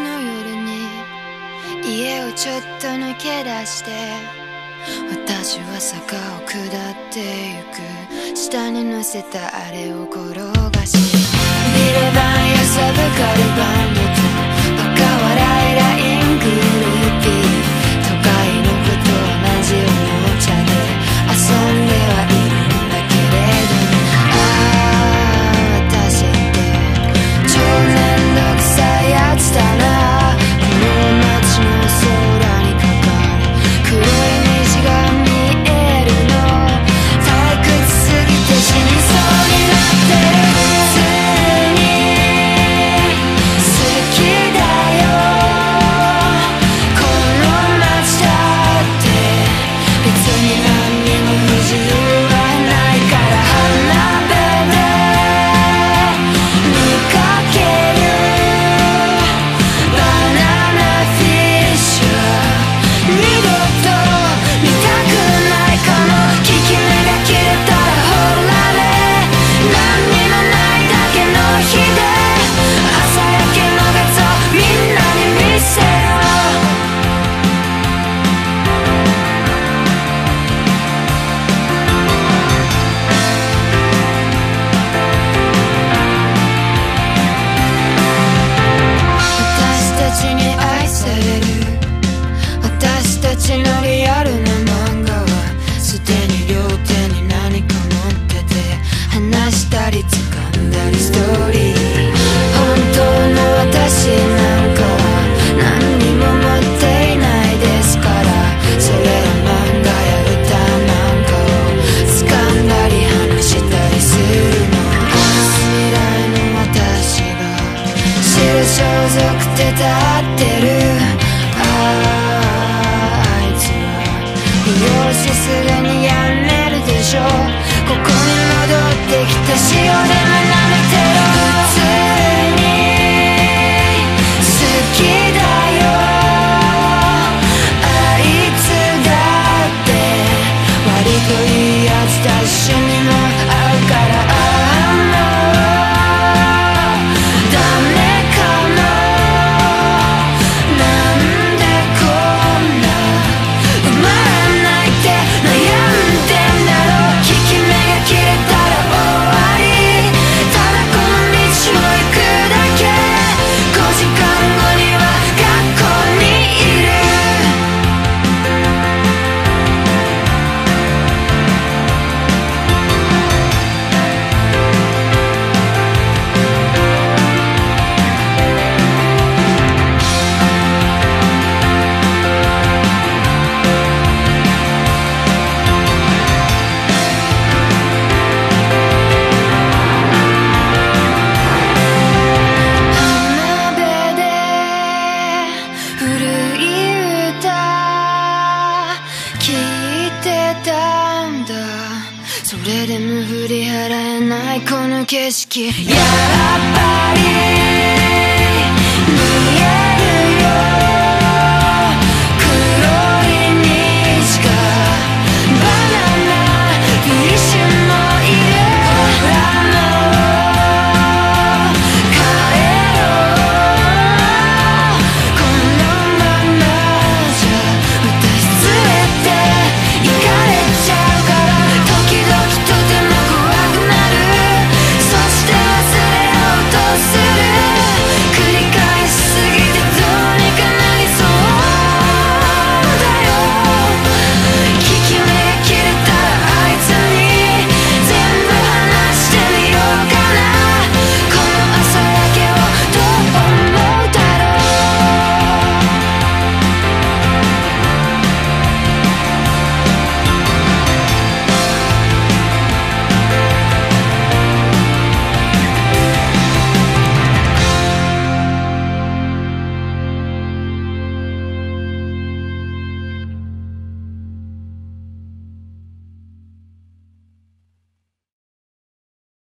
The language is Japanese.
の夜に家をちょっと抜け出して私は坂を下ってゆく。下に乗せたあれを転がし見ればやさぶかるバンド I'm not ánimo ilusión you're never not a dead それでも振り払えないこの景色。やっぱり